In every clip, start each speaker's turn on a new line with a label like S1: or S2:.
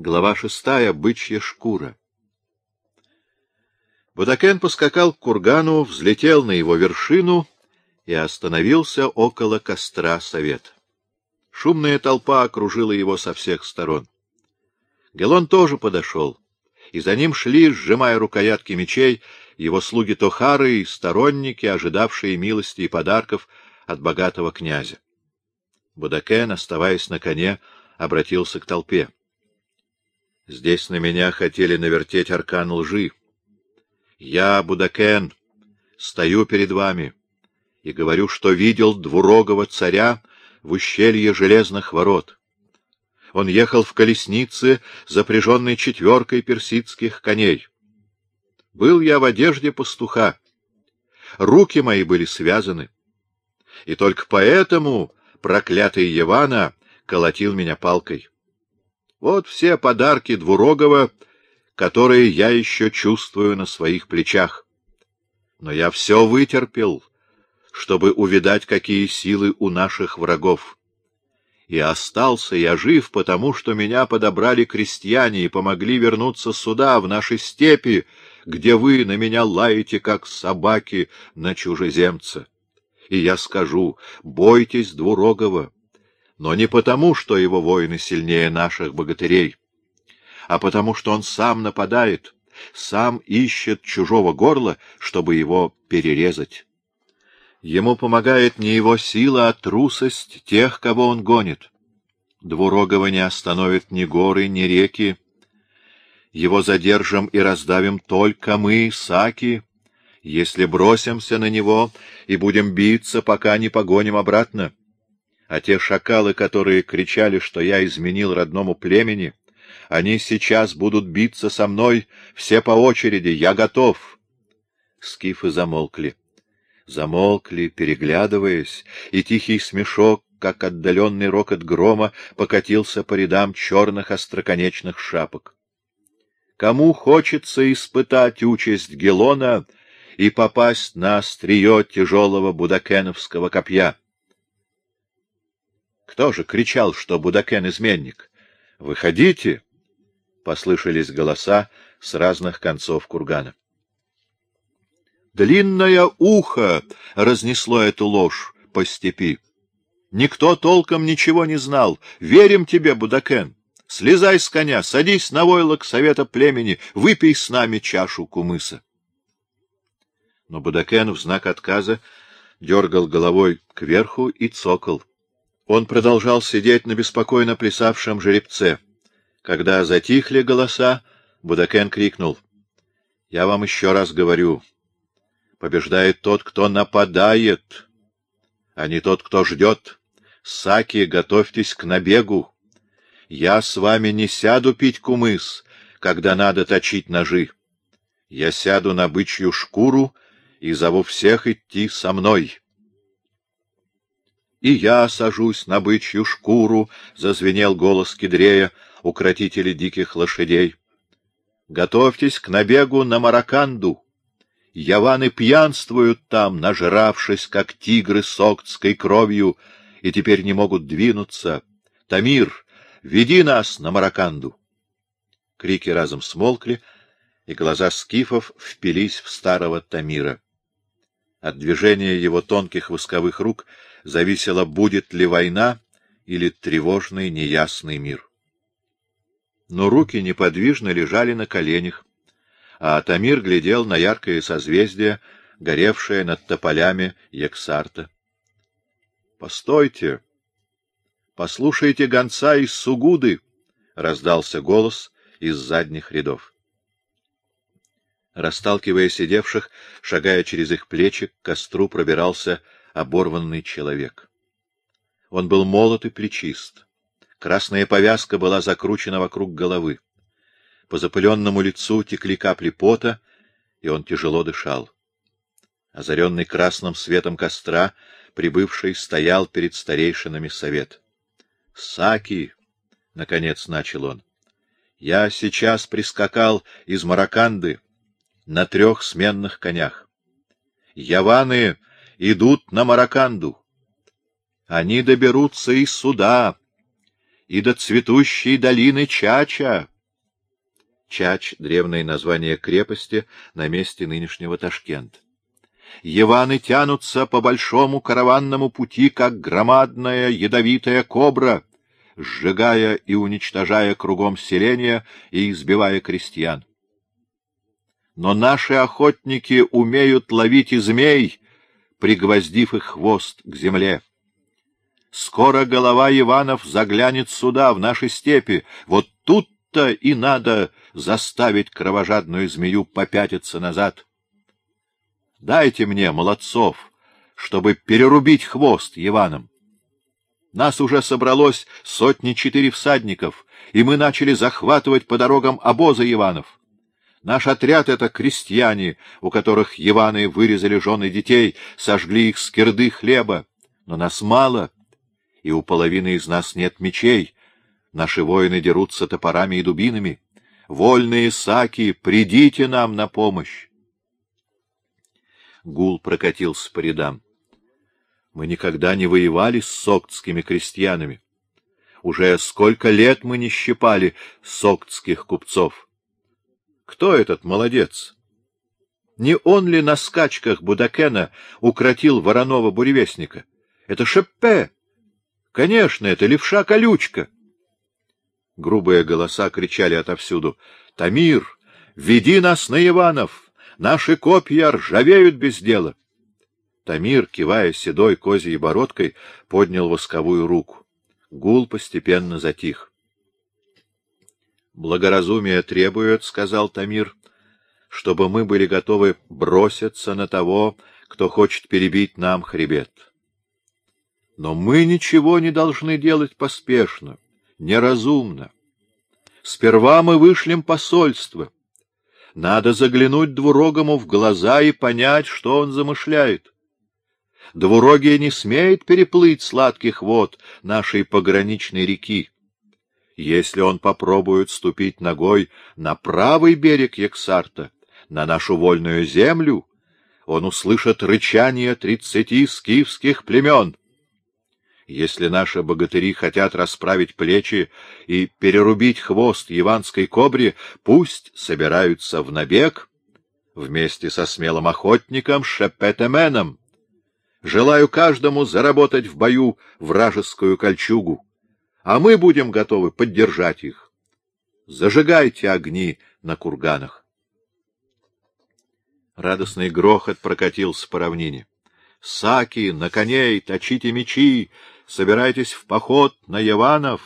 S1: Глава шестая. Бычья шкура. Будакен поскакал к кургану, взлетел на его вершину и остановился около костра совета. Шумная толпа окружила его со всех сторон. Гелон тоже подошел, и за ним шли, сжимая рукоятки мечей, его слуги Тохары и сторонники, ожидавшие милости и подарков от богатого князя. Будакен, оставаясь на коне, обратился к толпе. Здесь на меня хотели навертеть аркан лжи. Я, Будакен, стою перед вами и говорю, что видел двурогого царя в ущелье железных ворот. Он ехал в колеснице, запряженной четверкой персидских коней. Был я в одежде пастуха. Руки мои были связаны. И только поэтому проклятый Евана колотил меня палкой. Вот все подарки Двурогова, которые я еще чувствую на своих плечах. Но я все вытерпел, чтобы увидать, какие силы у наших врагов. И остался я жив, потому что меня подобрали крестьяне и помогли вернуться сюда, в наши степи, где вы на меня лаете, как собаки на чужеземца. И я скажу, бойтесь Двурогова но не потому, что его воины сильнее наших богатырей, а потому, что он сам нападает, сам ищет чужого горла, чтобы его перерезать. Ему помогает не его сила, а трусость тех, кого он гонит. Двурогого не остановит ни горы, ни реки. Его задержим и раздавим только мы, саки, если бросимся на него и будем биться, пока не погоним обратно а те шакалы, которые кричали, что я изменил родному племени, они сейчас будут биться со мной все по очереди, я готов. Скифы замолкли. Замолкли, переглядываясь, и тихий смешок, как отдаленный рокот грома, покатился по рядам черных остроконечных шапок. Кому хочется испытать участь Гелона и попасть на острие тяжелого будакеновского копья? Кто же кричал, что Будакен изменник? Выходите! Послышались голоса с разных концов кургана. Длинное ухо разнесло эту ложь по степи. Никто толком ничего не знал. Верим тебе, Будакен. Слезай с коня, садись на войлок совета племени, выпей с нами чашу кумыса. Но Будакен в знак отказа дергал головой кверху и цокол. Он продолжал сидеть на беспокойно плясавшем жеребце. Когда затихли голоса, Будакен крикнул. — Я вам еще раз говорю. Побеждает тот, кто нападает, а не тот, кто ждет. Саки, готовьтесь к набегу. Я с вами не сяду пить кумыс, когда надо точить ножи. Я сяду на бычью шкуру и зову всех идти со мной. — И я сажусь на бычью шкуру, — зазвенел голос кедрея, укротители диких лошадей. — Готовьтесь к набегу на Мараканду. Яваны пьянствуют там, нажравшись, как тигры с октской кровью, и теперь не могут двинуться. Тамир, веди нас на Мараканду. Крики разом смолкли, и глаза скифов впились в старого Тамира. От движения его тонких восковых рук — зависело, будет ли война или тревожный неясный мир. Но руки неподвижно лежали на коленях, а Атамир глядел на яркое созвездие, горевшее над тополями Ексарта. — Постойте! Послушайте гонца из Сугуды! — раздался голос из задних рядов. Расталкивая сидевших, шагая через их плечи, к костру пробирался оборванный человек. Он был молод и плечист. Красная повязка была закручена вокруг головы. По запыленному лицу текли капли пота, и он тяжело дышал. Озаренный красным светом костра, прибывший стоял перед старейшинами совет. — Саки! — наконец начал он. — Я сейчас прискакал из Мараканды на трех сменных конях. Яваны идут на Мараканду. Они доберутся и сюда. и до цветущей долины Чача. Чач — древнее название крепости на месте нынешнего Ташкента. Еваны тянутся по большому караванному пути, как громадная ядовитая кобра, сжигая и уничтожая кругом селения и избивая крестьян. Но наши охотники умеют ловить и змей, пригвоздив их хвост к земле. Скоро голова Иванов заглянет сюда, в наши степи. Вот тут-то и надо заставить кровожадную змею попятиться назад. Дайте мне молодцов, чтобы перерубить хвост Иванам. Нас уже собралось сотни четыре всадников, и мы начали захватывать по дорогам обозы Иванов. Наш отряд — это крестьяне, у которых Иваны вырезали жены детей, сожгли их скирды хлеба. Но нас мало, и у половины из нас нет мечей. Наши воины дерутся топорами и дубинами. Вольные саки, придите нам на помощь. Гул прокатился по рядам. Мы никогда не воевали с соктскими крестьянами. Уже сколько лет мы не щипали соктских купцов. Кто этот молодец? Не он ли на скачках Будакена укротил вороного буревестника? Это Шеппе! Конечно, это левша-колючка! Грубые голоса кричали отовсюду. — Тамир, веди нас на Иванов! Наши копья ржавеют без дела! Тамир, кивая седой козьей бородкой, поднял восковую руку. Гул постепенно затих. — Благоразумие требует, — сказал Тамир, — чтобы мы были готовы броситься на того, кто хочет перебить нам хребет. Но мы ничего не должны делать поспешно, неразумно. Сперва мы вышлем посольство. Надо заглянуть двурогому в глаза и понять, что он замышляет. Двурогий не смеет переплыть сладких вод нашей пограничной реки. Если он попробует ступить ногой на правый берег Ексарта, на нашу вольную землю, он услышит рычание тридцати скифских племен. Если наши богатыри хотят расправить плечи и перерубить хвост яванской кобре, пусть собираются в набег вместе со смелым охотником Шепетеменом. Желаю каждому заработать в бою вражескую кольчугу, а мы будем готовы поддержать их. Зажигайте огни на курганах. Радостный грохот прокатился по равнине. Саки, на коней, точите мечи, собирайтесь в поход на Яванов.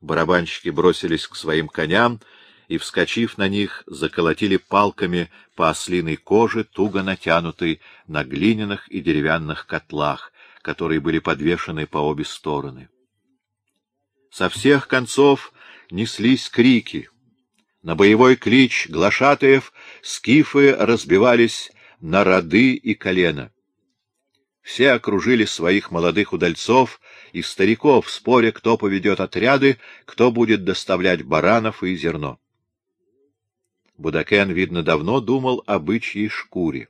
S1: Барабанщики бросились к своим коням, и, вскочив на них, заколотили палками по ослиной коже, туго натянутой на глиняных и деревянных котлах, которые были подвешены по обе стороны. Со всех концов неслись крики. На боевой клич глашатаев скифы разбивались на роды и колено. Все окружили своих молодых удальцов и стариков, споря, кто поведет отряды, кто будет доставлять баранов и зерно. Будакен, видно, давно думал о бычьей шкуре.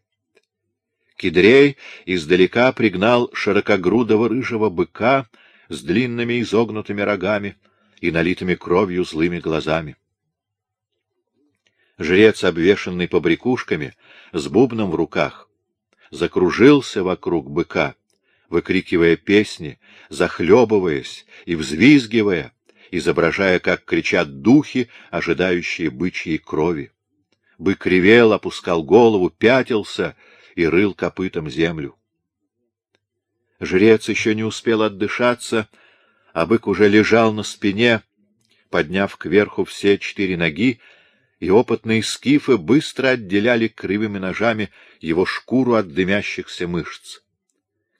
S1: Кедрей издалека пригнал широкогрудого рыжего быка с длинными изогнутыми рогами и налитыми кровью злыми глазами. Жрец, обвешанный побрякушками, с бубном в руках, закружился вокруг быка, выкрикивая песни, захлебываясь и взвизгивая, изображая, как кричат духи, ожидающие бычьей крови. Бык ревел, опускал голову, пятился и рыл копытом землю. Жрец еще не успел отдышаться, а бык уже лежал на спине, подняв кверху все четыре ноги, и опытные скифы быстро отделяли кривыми ножами его шкуру от дымящихся мышц.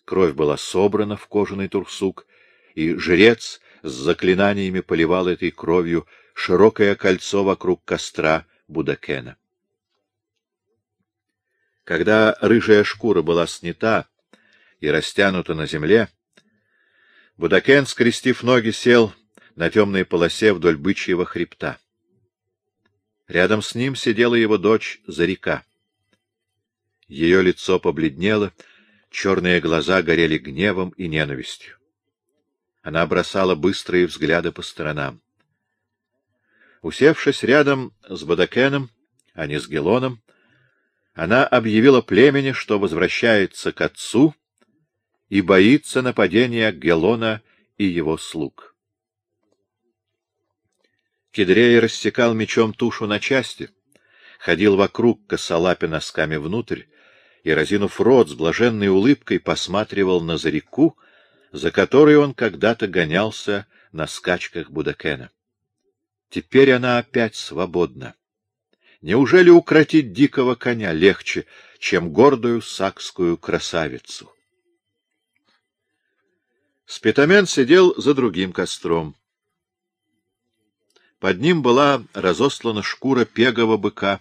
S1: Кровь была собрана в кожаный турсук, и жрец с заклинаниями поливал этой кровью широкое кольцо вокруг костра Будакена. Когда рыжая шкура была снята и растянута на земле, Будакен, скрестив ноги, сел на темной полосе вдоль бычьего хребта. Рядом с ним сидела его дочь Зарика. Ее лицо побледнело, черные глаза горели гневом и ненавистью. Она бросала быстрые взгляды по сторонам. Усевшись рядом с Бадакеном, а не с Гелоном, она объявила племени, что возвращается к отцу и боится нападения Гелона и его слуг. Кедрей рассекал мечом тушу на части, ходил вокруг, косолапя носками внутрь, и, разинув рот, с блаженной улыбкой посматривал на зареку, за которой он когда-то гонялся на скачках Будакена. Теперь она опять свободна. Неужели укротить дикого коня легче, чем гордую сакскую красавицу? Спитамен сидел за другим костром. Под ним была разослана шкура пегого быка,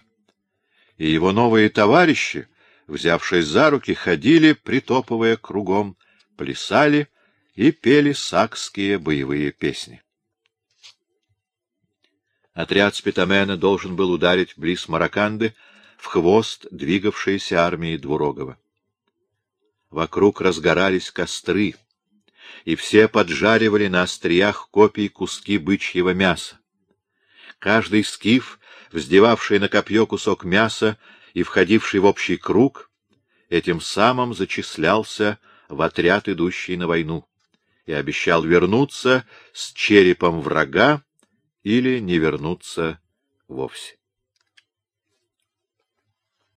S1: и его новые товарищи, взявшись за руки, ходили, притопывая кругом, плясали и пели сакские боевые песни. Отряд Спитамена должен был ударить близ Мараканды в хвост двигавшейся армии Двурогова. Вокруг разгорались костры, и все поджаривали на остриях копий куски бычьего мяса. Каждый скиф, вздевавший на копье кусок мяса и входивший в общий круг, этим самым зачислялся в отряд, идущий на войну, и обещал вернуться с черепом врага или не вернуться вовсе.